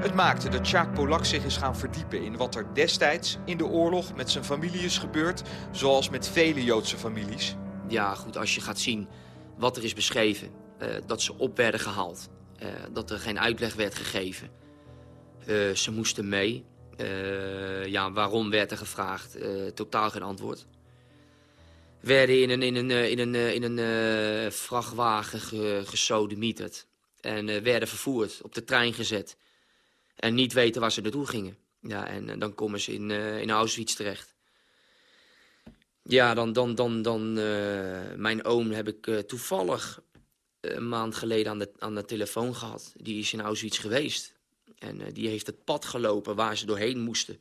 Het maakte dat Jacques Polak zich is gaan verdiepen in wat er destijds in de oorlog met zijn familie is gebeurd, zoals met vele Joodse families. Ja, goed, als je gaat zien wat er is beschreven. eh, dat ze op werden gehaald. Eh, dat er geen uitleg werd gegeven. Ze moesten mee. Ja, waarom werd er gevraagd? Totaal geen antwoord. Werden in een, in een, eh, in een, eh, in een eh, vrachtwagen ge, gesodemieterd. En werden vervoerd, op de trein gezet. En niet weten waar ze naartoe gingen. Ja, en dan komen ze in, eh, in Auschwitz terecht. Ja, dan, dan, dan, dan mijn oom heb ik toevallig een maand geleden aan de, aan de telefoon gehad. Die is in Auschwitz geweest. En die heeft het pad gelopen waar ze doorheen moesten.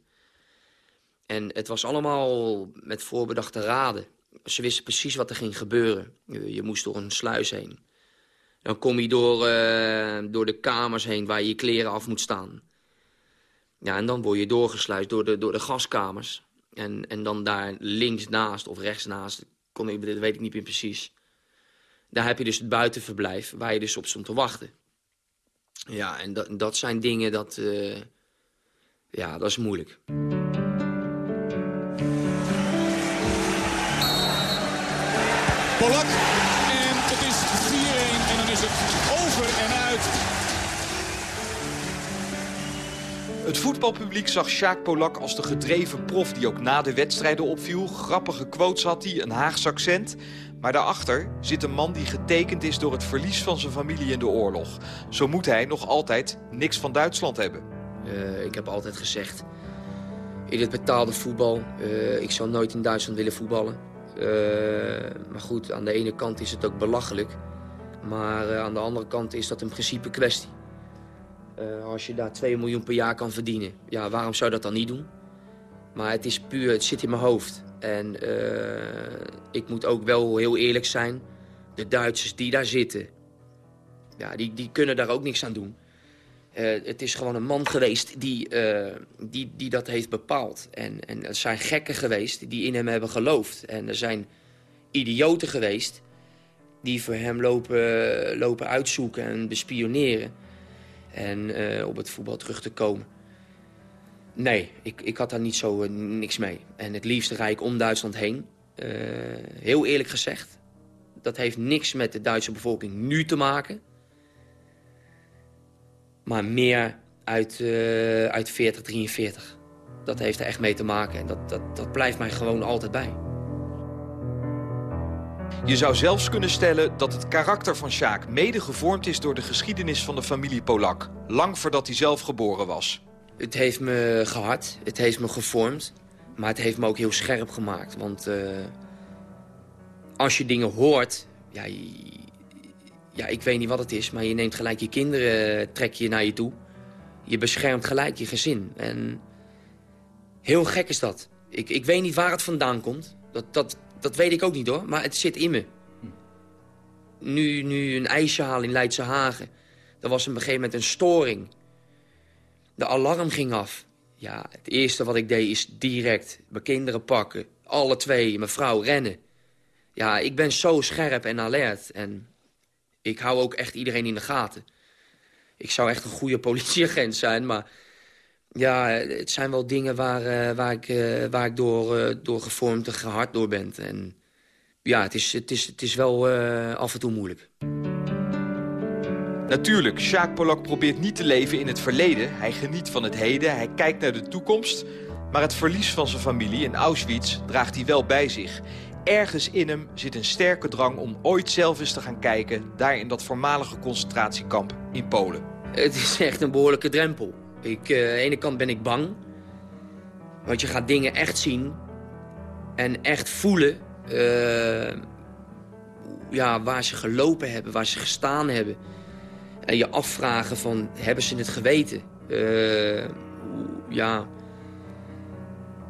En het was allemaal met voorbedachte raden. Ze wisten precies wat er ging gebeuren. Je, moest door een sluis heen. Dan kom je door, eh, door de kamers heen waar je je kleren af moet staan. Ja, en dan word je doorgesluist door de, door de gaskamers. En, en dan daar links naast of rechts naast, kon ik, dat weet ik niet meer precies. Daar heb je dus het buitenverblijf waar je dus op stond te wachten. Ja, en dat, dat zijn dingen dat... eh, ja, dat is moeilijk. Polak. En het is 4-1 en dan is het over en uit. Het voetbalpubliek zag Sjaak Polak als de gedreven prof die ook na de wedstrijden opviel. Grappige quotes had hij, een Haags accent. Maar daarachter zit een man die getekend is door het verlies van zijn familie in de oorlog. Zo moet hij nog altijd niks van Duitsland hebben. Eh, ik heb altijd gezegd, in het betaalde voetbal, eh, ik zou nooit in Duitsland willen voetballen. Eh, maar goed, aan de ene kant is het ook belachelijk. Maar eh, aan de andere kant is dat een principe kwestie. Eh, als je daar 2 miljoen per jaar kan verdienen, ja, waarom zou je dat dan niet doen? Maar het is puur, het zit in mijn hoofd. En ik moet ook wel heel eerlijk zijn. De Duitsers die daar zitten, ja, die, die kunnen daar ook niks aan doen. Eh, het is gewoon een man geweest die, eh, die, die dat heeft bepaald. En, en er zijn gekken geweest die in hem hebben geloofd. En er zijn idioten geweest die voor hem lopen, lopen uitzoeken en bespioneren. En eh, op het voetbal terug te komen. Nee, ik, ik had daar niet zo niks mee. En het liefst rijd ik om Duitsland heen. Heel eerlijk gezegd. Dat heeft niks met de Duitse bevolking nu te maken. Maar meer uit, eh uit 40, 43. Dat heeft er echt mee te maken. En dat, dat, dat blijft mij gewoon altijd bij. Je zou zelfs kunnen stellen dat het karakter van Sjaak mede gevormd is door de geschiedenis van de familie Polak. Lang voordat hij zelf geboren was. Het heeft me gehad, het heeft me gevormd. Maar het heeft me ook heel scherp gemaakt. Want eh, als je dingen hoort... Ja, ja, ik weet niet wat het is, maar je neemt gelijk je kinderen, eh, trek je naar je toe. Je beschermt gelijk je gezin. En heel gek is dat. Ik, ik weet niet waar het vandaan komt. Dat, dat, dat weet ik ook niet hoor, maar het zit in me. Nu, nu een ijsje halen in Leidse Hagen. Er was een gegeven moment een storing. De alarm ging af. Ja, het eerste wat ik deed is direct mijn kinderen pakken. Alle twee, mijn vrouw, rennen. Ja, ik ben zo scherp en alert. En ik hou ook echt iedereen in de gaten. Ik zou echt een goede politieagent zijn, maar... Ja, het zijn wel dingen waar, eh, waar ik, eh, waar ik door, eh, door gevormd en gehard door ben. En ja, het is, het is, het is wel af en toe moeilijk. Natuurlijk, Sjaak Polak probeert niet te leven in het verleden. Hij geniet van het heden, hij kijkt naar de toekomst. Maar het verlies van zijn familie in Auschwitz draagt hij wel bij zich. Ergens in hem zit een sterke drang om ooit zelf eens te gaan kijken... daar in dat voormalige concentratiekamp in Polen. Het is echt een behoorlijke drempel. Ik, eh, aan de ene kant ben ik bang. Want je gaat dingen echt zien. En echt voelen. eh, ja, waar ze gelopen hebben, waar ze gestaan hebben. En je afvragen van, hebben ze het geweten? Eh, ja,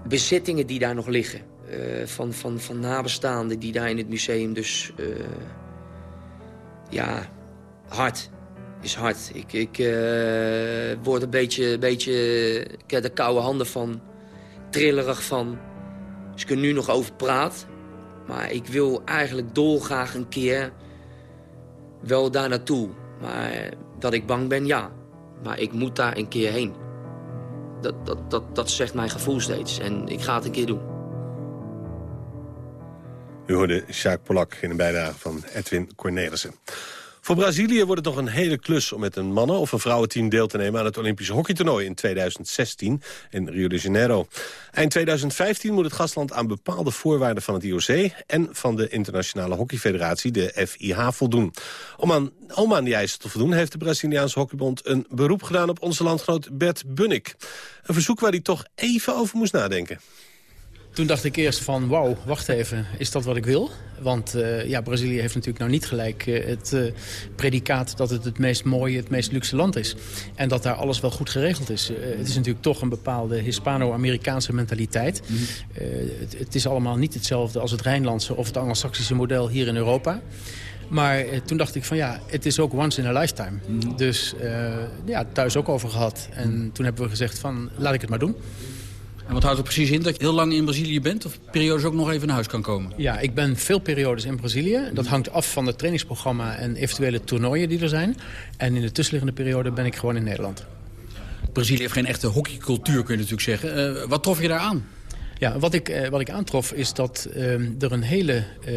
bezittingen die daar nog liggen. Eh, van, van, van nabestaanden die daar in het museum dus... eh, ja, hard is hard. Ik, eh, word een beetje, beetje... Ik heb er koude handen van. Trillerig van. Als ik er nu nog over praat. Maar ik wil eigenlijk dolgraag een keer wel daar naartoe. Maar dat ik bang ben, ja. Maar ik moet daar een keer heen. Dat, dat, dat, dat zegt mijn gevoel steeds. En ik ga het een keer doen. U hoorde Sjaak Polak in een bijdrage van Edwin Cornelissen. Voor Brazilië wordt het nog een hele klus om met een mannen- of een vrouwenteam deel te nemen aan het Olympische hockeytoernooi in 2016 in Rio de Janeiro. Eind 2015 moet het gastland aan bepaalde voorwaarden van het IOC en van de Internationale Hockeyfederatie, de FIH, voldoen. Om aan, om aan die eisen te voldoen heeft de Braziliaanse Hockeybond een beroep gedaan op onze landgenoot Bert Bunnik. Een verzoek waar hij toch even over moest nadenken. Toen dacht ik eerst van, wauw, wacht even, is dat wat ik wil? Want eh, ja, Brazilië heeft natuurlijk nou niet gelijk eh, het eh, predicaat... dat het het meest mooie, het meest luxe land is. En dat daar alles wel goed geregeld is. Het is natuurlijk toch een bepaalde Hispano-Amerikaanse mentaliteit. Eh, het, het is allemaal niet hetzelfde als het Rijnlandse of het Anglo-Saxische model hier in Europa. Maar toen dacht ik van ja, het is ook once in a lifetime. Dus eh, ja, thuis ook over gehad. En toen hebben we gezegd van, laat ik het maar doen. En wat houdt het precies in? Dat je heel lang in Brazilië bent of periodes ook nog even naar huis kan komen? Ja, ik ben veel periodes in Brazilië. Dat hangt af van het trainingsprogramma en eventuele toernooien die er zijn. En in de tussenliggende periode ben ik gewoon in Nederland. Brazilië heeft geen echte hockeycultuur, kun je natuurlijk zeggen. Eh, wat trof je daar aan? Ja, wat ik, eh, wat ik aantrof is dat eh, er een hele eh,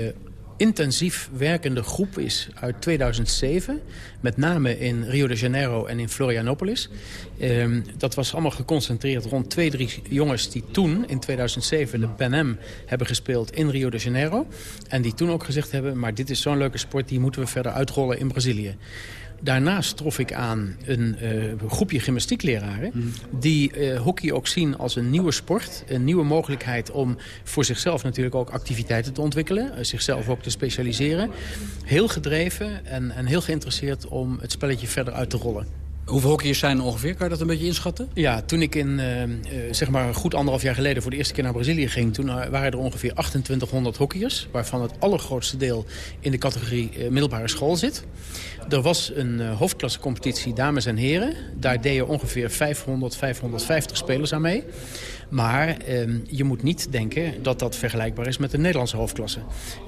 intensief werkende groep is uit 2007. Met name in Rio de Janeiro en in Florianopolis. Ehm, dat was allemaal geconcentreerd rond twee, drie jongens die toen in 2007 de Pan hebben gespeeld in Rio de Janeiro. En die toen ook gezegd hebben, maar dit is zo'n leuke sport, die moeten we verder uitrollen in Brazilië. Daarnaast trof ik aan een eh, groepje gymnastiekleraren... die eh, hockey ook zien als een nieuwe sport. Een nieuwe mogelijkheid om voor zichzelf natuurlijk ook activiteiten te ontwikkelen. eh, zichzelf ook te specialiseren. Heel gedreven en, en heel geïnteresseerd om het spelletje verder uit te rollen. Hoeveel hockeyers zijn er ongeveer? Kan je dat een beetje inschatten? Ja, toen ik in, eh, eh, zeg maar goed anderhalf jaar geleden voor de eerste keer naar Brazilië ging... toen eh, waren er ongeveer 2800 hockeyers... waarvan het allergrootste deel in de categorie middelbare school zit. Er was een hoofdklassecompetitie dames en heren. Daar deden ongeveer 500, 550 spelers aan mee. Maar eh, je moet niet denken dat dat vergelijkbaar is met de Nederlandse hoofdklasse.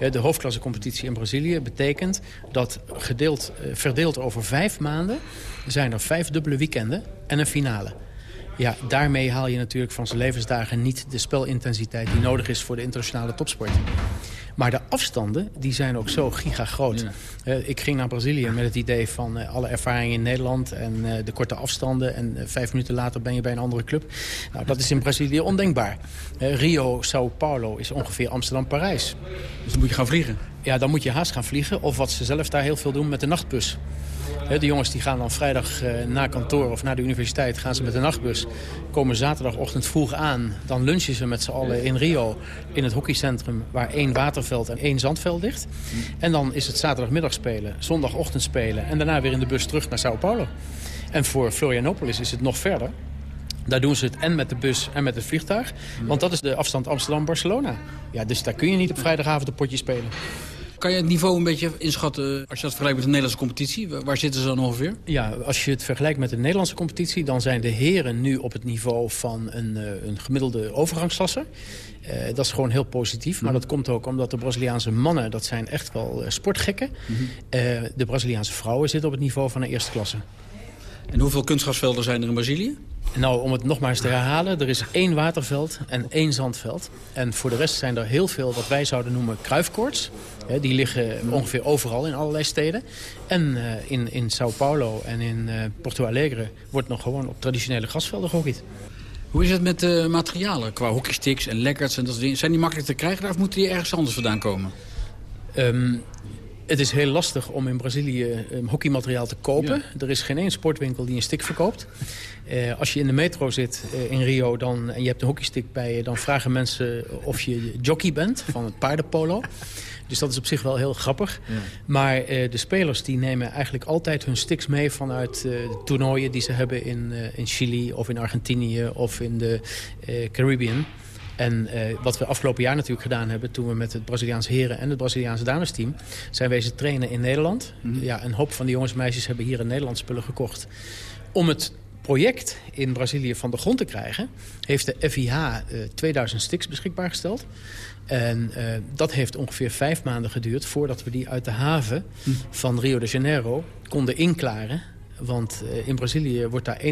Eh, de hoofdklassecompetitie in Brazilië betekent dat gedeeld, eh, verdeeld over vijf maanden... zijn er vijf dubbele weekenden en een finale. Ja, daarmee haal je natuurlijk van zijn levensdagen niet de spelintensiteit die nodig is voor de internationale topsport. Maar de afstanden die zijn ook zo gigagroot. Eh, ik ging naar Brazilië met het idee van eh, alle ervaringen in Nederland... en eh, de korte afstanden. En vijf minuten later ben je bij een andere club. Nou, dat is in Brazilië ondenkbaar. Rio, Sao Paulo is ongeveer Amsterdam-Parijs. Dus dan moet je gaan vliegen? Ja, dan moet je haast gaan vliegen. Of wat ze zelf daar heel veel doen met de nachtbus. De jongens die gaan dan vrijdag eh, na kantoor of naar de universiteit gaan ze met de nachtbus. Komen zaterdagochtend vroeg aan. Dan lunchen ze met z'n allen in Rio in het hockeycentrum waar één waterveld en één zandveld ligt. En dan is het zaterdagmiddag spelen, zondagochtend spelen en daarna weer in de bus terug naar Sao Paulo. En voor Florianopolis is het nog verder. Daar doen ze het en met de bus en met het vliegtuig. Want dat is de afstand Amsterdam-Barcelona. Ja, dus daar kun je niet op vrijdagavond een potje spelen. Kan je het niveau een beetje inschatten als je dat vergelijkt met de Nederlandse competitie? Waar- zitten ze dan ongeveer? Ja, als je het vergelijkt met de Nederlandse competitie... dan zijn de heren nu op het niveau van een, eh, een gemiddelde overgangsklasse. Eh, dat is gewoon heel positief. Maar dat komt ook omdat de Braziliaanse mannen... dat zijn echt wel eh, sportgekken. Eh, de Braziliaanse vrouwen zitten op het niveau van een eerste klasse. En hoeveel kunstgrasvelden zijn er in Brazilië? Nou, om het nog maar eens te herhalen. Er is één waterveld en één zandveld. En voor de rest zijn er heel veel wat wij zouden noemen kruifkoorts. Die liggen ongeveer overal in allerlei steden. En eh, in, in Sao Paulo en in eh, Porto Alegre wordt nog gewoon op traditionele grasvelden gehockeyd. Hoe is het met de materialen qua hockeysticks en lekkers en dat soort dingen? Zijn die makkelijk te krijgen of moeten die ergens anders vandaan komen? Ehm, het is heel lastig om in Brazilië um, hockeymateriaal te kopen. Er is geen één sportwinkel die een stick verkoopt. Eh, als je in de metro zit eh, in Rio dan, en je hebt een hockeystick bij je... dan vragen mensen of je jockey bent van het paardenpolo. Dus dat is op zich wel heel grappig. Maar eh, de spelers die nemen eigenlijk altijd hun sticks mee... vanuit eh, de toernooien die ze hebben in, eh, in Chili of in Argentinië of in de eh, Caribbean... En eh, wat we afgelopen jaar natuurlijk gedaan hebben... toen we met het Braziliaanse heren en het Braziliaanse damesteam... zijn wezen trainen in Nederland. Ja, een hoop van die jongens en meisjes hebben hier in Nederland spullen gekocht. Om het project in Brazilië van de grond te krijgen... heeft de FIH eh, 2000 sticks beschikbaar gesteld. En eh, dat heeft ongeveer vijf maanden geduurd... voordat we die uit de haven van Rio de Janeiro konden inklaren... Want eh, in Brazilië wordt daar 61%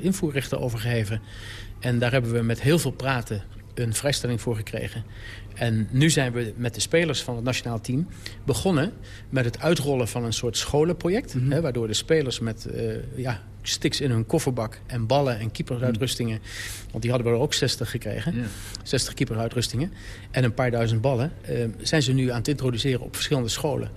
invoerrechten over gegeven. En daar hebben we met heel veel praten een vrijstelling voor gekregen. En nu zijn we met de spelers van het nationaal team begonnen... met het uitrollen van een soort scholenproject. hè, waardoor de spelers met eh, ja, sticks in hun kofferbak en ballen en keeperuitrustingen... want die hadden we er ook 60 gekregen, 60 keeperuitrustingen... en een paar duizend ballen, eh, zijn ze nu aan het introduceren op verschillende scholen.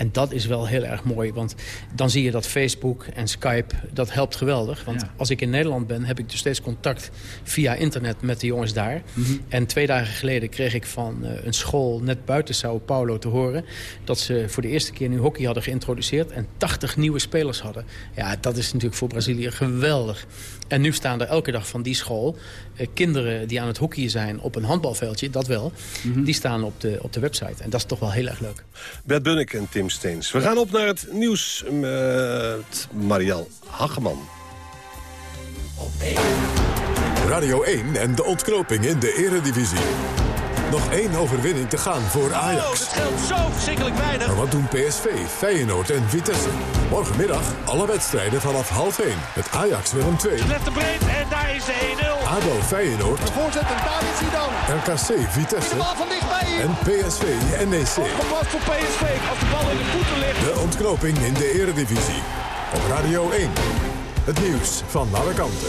En dat is wel heel erg mooi, want dan zie je dat Facebook en Skype, dat helpt geweldig. Want als ik in Nederland ben, heb ik dus steeds contact via internet met de jongens daar. En twee dagen geleden kreeg ik van eh, een school net buiten Sao Paulo te horen... dat ze voor de eerste keer nu hockey hadden geïntroduceerd... en 80 nieuwe spelers hadden. Ja, dat is natuurlijk voor Brazilië geweldig. En nu staan er elke dag van die school eh, kinderen die aan het hockeyen zijn op een handbalveldje, dat wel. Die staan op de, op de website. En dat is toch wel heel erg leuk. Bert Bunnik en Tim We gaan op naar het nieuws met Marielle Hageman. Radio 1 en de ontknoping in de eredivisie. Nog één overwinning te gaan voor Ajax. Oh, dat scheelt zo verschrikkelijk weinig. Maar wat doen PSV, Feyenoord en Vitesse? Morgenmiddag alle wedstrijden vanaf half 1 met Ajax Willem 2. Let de breed en daar is de 1-0. ADO Feyenoord. De voorzet en daar is hij dan. RKC Vitesse. De bal van dichtbij. En PSV NEC. Gepast voor PSV als de bal in de voeten ligt. De ontknoping in de eredivisie. Op Radio 1. Het nieuws van alle kanten.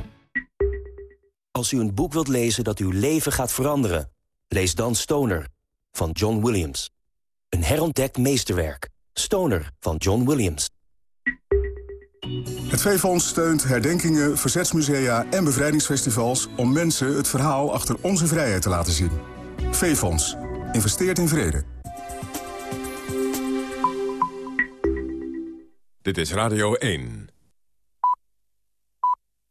Als u een boek wilt lezen dat uw leven gaat veranderen... lees dan Stoner van John Williams. Een herontdekt meesterwerk. Stoner van John Williams. Het V-Fonds steunt herdenkingen, verzetsmusea en bevrijdingsfestivals... om mensen het verhaal achter onze vrijheid te laten zien. V-Fonds. Investeert in vrede. Dit is Radio 1.